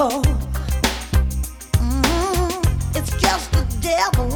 cold. Mm-hmm. It's just the devil.